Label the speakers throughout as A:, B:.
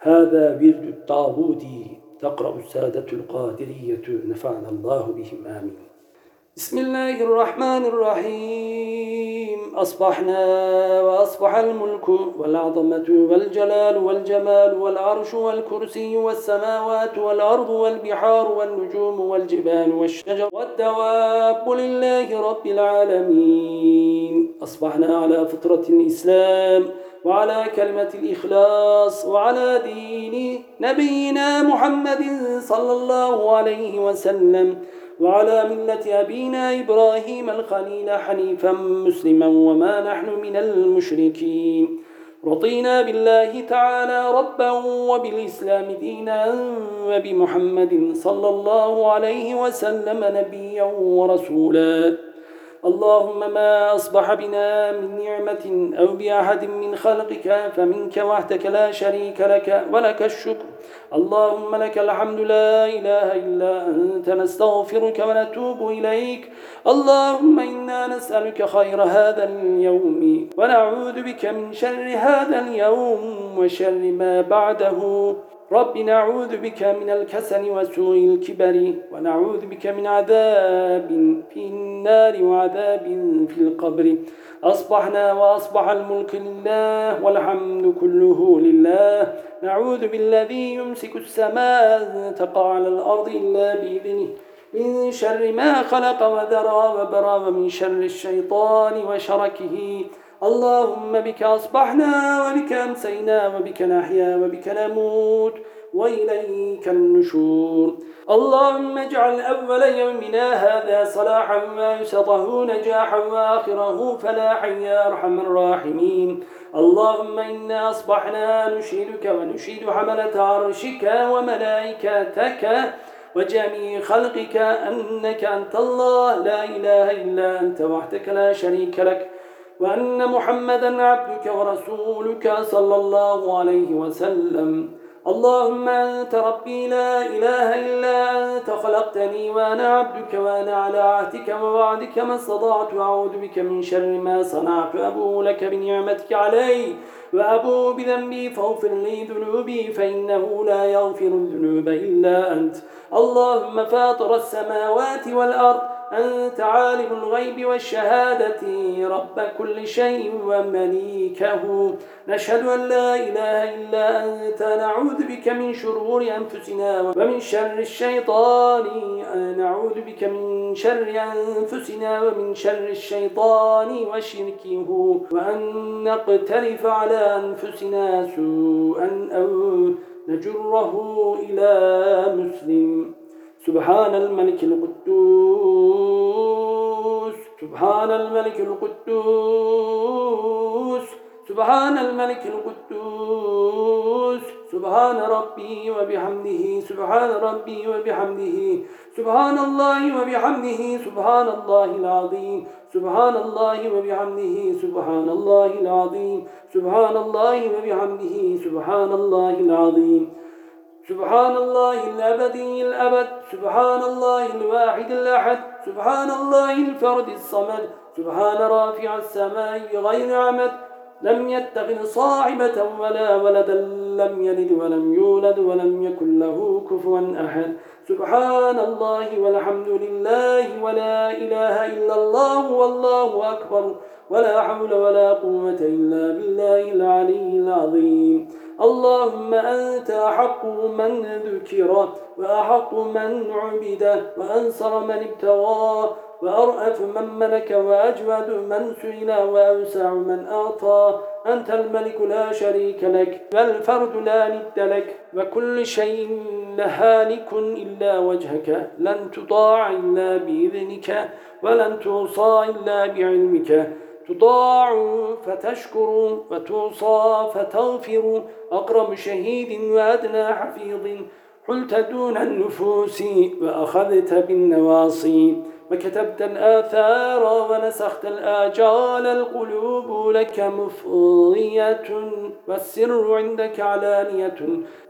A: هذا ورد الطاغوتي تقرأ السادة القادرية نفعنا الله بهم آمين. بسم الله الرحمن الرحيم. أصبحنا وأصبح الملك والعظمة والجلال والجمال والعرش والكرسي والسماوات والأرض والبحار والنجوم والجبال والشجر والدواب لله رب العالمين. أصبحنا على فطرة الإسلام. وعلى كلمة الإخلاص وعلى دين نبينا محمد صلى الله عليه وسلم وعلى ملة أبينا إبراهيم الخليل حنيفا مسلما وما نحن من المشركين. رضينا بالله تعالى ربا وبالإسلام دينا وبمحمد صلى الله عليه وسلم نبيا ورسولا. اللهم ما أصبح بنا من نعمة أو بأحد من خلقك فمنك وحدك لا شريك لك ولك الشكر. اللهم لك الحمد لا إله إلا أنت نستغفرك ونتوب إليك. اللهم إنا نسألك خير هذا اليوم ونعوذ بك من شر هذا اليوم وشر ما بعده. رب نعوذ بك من الكسل وسوء الكبر ونعوذ بك من عذاب في النار وعذاب في القبر. أصبحنا وأصبح الملك لله والحمد كله لله. نعوذ بالذي يمسك السماء تقع على الأرض إلا بإذنه. من شر ما خلق وذرى وبرى ومن شر الشيطان وشركه. اللهم بك أصبحنا وبك أمسينا وبك نحيا وبك نموت وإليك النشور. اللهم اجعل أول يومنا هذا صلاحا ويسطه نجاحا وآخره فلاحا يا أرحم الراحمين. اللهم إنا أصبحنا نشيدك ونشيد حملة عرشك وملائكتك وجميع خلقك أنك أنت الله لا إله إلا أنت وحدك لا شريك لك. وأن محمدا عبدك ورسولك صلى الله عليه وسلم. اللهم أنت ربي لا إله إلا أنت خلقتني وأنا عبدك وأنا على عهدك ووعدك ما استطعت. أعوذ بك من شر ما صنعت أبو لك بنعمتك علي وأبو بذنبي فاغفر لي ذنوبي فإنه لا يغفر الذنوب إلا أنت. اللهم فاطر السماوات والأرض أنت عالم الغيب والشهادة رب كل شيء ومليكه. نشهد أن لا إله إلا أنت. نعوذ بك من شرور أنفسنا ومن شر الشيطان. نعوذ بك من شر أنفسنا ومن شر الشيطان وشركه. وأن نقترف على أنفسنا سوءا أو نجره إلى مسلم. سبحان الملك القدوس سبحان الملك القدوس سبحان الملك القدوس سبحان ربي وبحمده سبحان ربي وبحمده سبحان الله وبحمده سبحان الله العظيم سبحان الله وبحمده سبحان الله العظيم سبحان الله وبحمده سبحان الله العظيم. سبحان الله الأبدي الأبد سبحان الله الواحد الأحد سبحان الله الفرد الصمد سبحان رافع السماء غير عمد. لم يتخذ صاحبة ولا ولدا لم يلد ولم يولد ولم يكن له كفوا أحد. سبحان الله والحمد لله ولا إله إلا الله والله أكبر. ولا حول ولا قوة إلا بالله العلي العظيم. اللهم أنت أحق من ذكر وأحق من عبد وأنصر من ابتغى وأرأف من ملك وأجود من سئل وأوسع من أعطى. أنت الملك لا شريك لك والفرد لا ند لك وكل شيء لهالك إلا وجهك. لن تطاع إلا بإذنك ولن توصى إلا بعلمك. تطاع فتشكر وتوصى فتغفر أقرب شهيد وأدنى حفيظ حلت دون النفوس وأخذت بالنواصي. وكتبت الآثار ونسخت الآجال. القلوب لك مفضية والسر عندك علانية.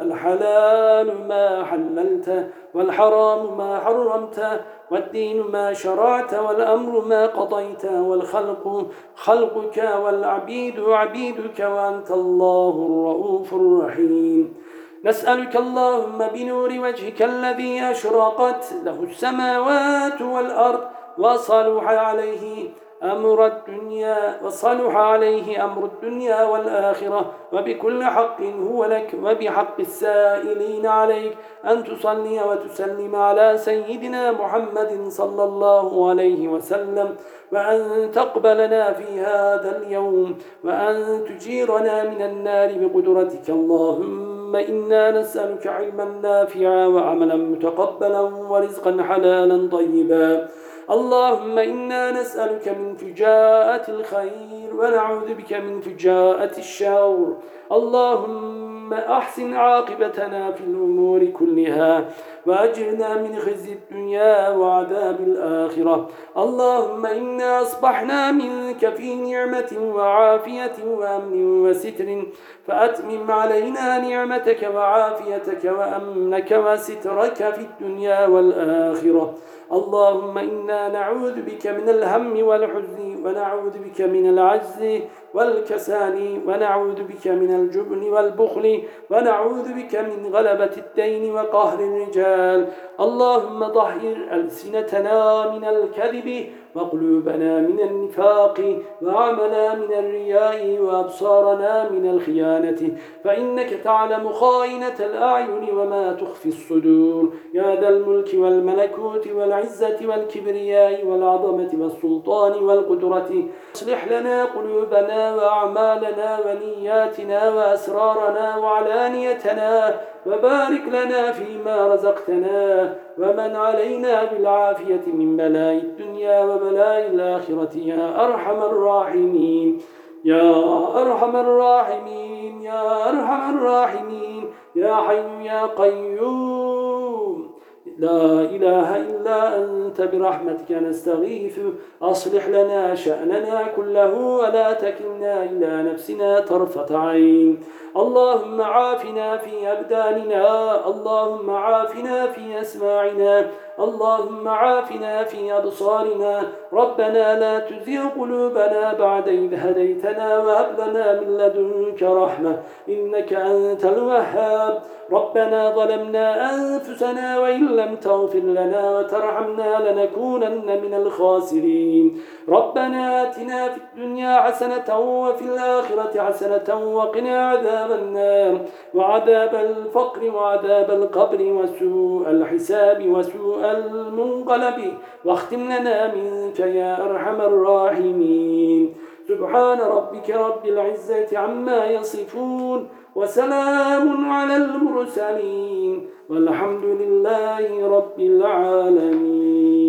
A: الحلال ما حللت والحرام ما حرمت والدين ما شرعت والأمر ما قضيت والخلق خلقك والعبيد عبيدك وأنت الله الرؤوف الرحيم. نسألك اللهم بنور وجهك الذي أشرقت له السماوات والأرض وصلح عليه أمر الدنيا وصلح عليه أمر الدنيا والآخرة وبكل حق هو لك وبحق السائلين عليك أن تصلي وتسلم على سيدنا محمد صلى الله عليه وسلم وأن تقبلنا في هذا اليوم وأن تجيرنا من النار بقدرتك اللهم إنا نسألك علما نافعا وعملا متقبلا ورزقا حلالا طيبا. اللهم إنا نسألك من فجاءة الخير ونعوذ بك من فجاءة الشر. اللهم أحسن عاقبتنا في الأمور كلها. وأجرنا من خزي الدنيا وعذاب الآخرة. اللهم إنا أصبحنا منك في نعمة وعافية وأمن وستر. فأتمم علينا نعمتك وعافيتك وأمنك وسترك في الدنيا والآخرة. اللهم إنا نعوذ بك من الهم والحزن ونعوذ بك من العجز والكسال ونعوذ بك من الجبن والبخل ونعوذ بك من غلبة الدين وقهر الرجال اللهم طهر ألسنتنا من الكذب وقلوبنا من النفاق وعملا من الرياء وأبصارنا من الخيانة. فإنك تعلم خائنة الأعين وما تخفي الصدور. يا ذا الملك والملكوت والعزة والكبرياء والعظمة والسلطان والقدرة. أصلح لنا قلوبنا وأعمالنا ونياتنا وأسرارنا وعلانيتنا. وبارك لنا فيما رزقتنا. ومن علينا بالعافية من بلاء الدنيا وبلاء الآخرة يا أرحم الراحمين. يا أرحم الراحمين يا أرحم الراحمين. يا حي يا قيوم. لا إله إلا أنت برحمتك نستغيث. أصلح لنا شأننا كله ولا تكلنا إلى نفسنا طرفة عين. اللهم عافنا في أبداننا اللهم عافنا في أسماعنا. اللهم عافنا في أبصارنا. ربنا لا تزغ قلوبنا بعد إذ هديتنا وهب لنا من لدنك رحمة إنك أنت الوهاب. ربنا ظلمنا أنفسنا وإن لم تغفر لنا وترحمنا لنكونن من الخاسرين. ربنا آتنا في الدنيا حسنة وفي الآخرة حسنة وقنا عذاب النار. وعذاب الفقر وعذاب القبر وسوء الحساب وسوء المنقلب واختم لنا منك يا أرحم الراحمين. سبحان ربك رب العزة عما يصفون وسلام على المرسلين والحمد لله رب العالمين.